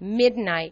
midnight.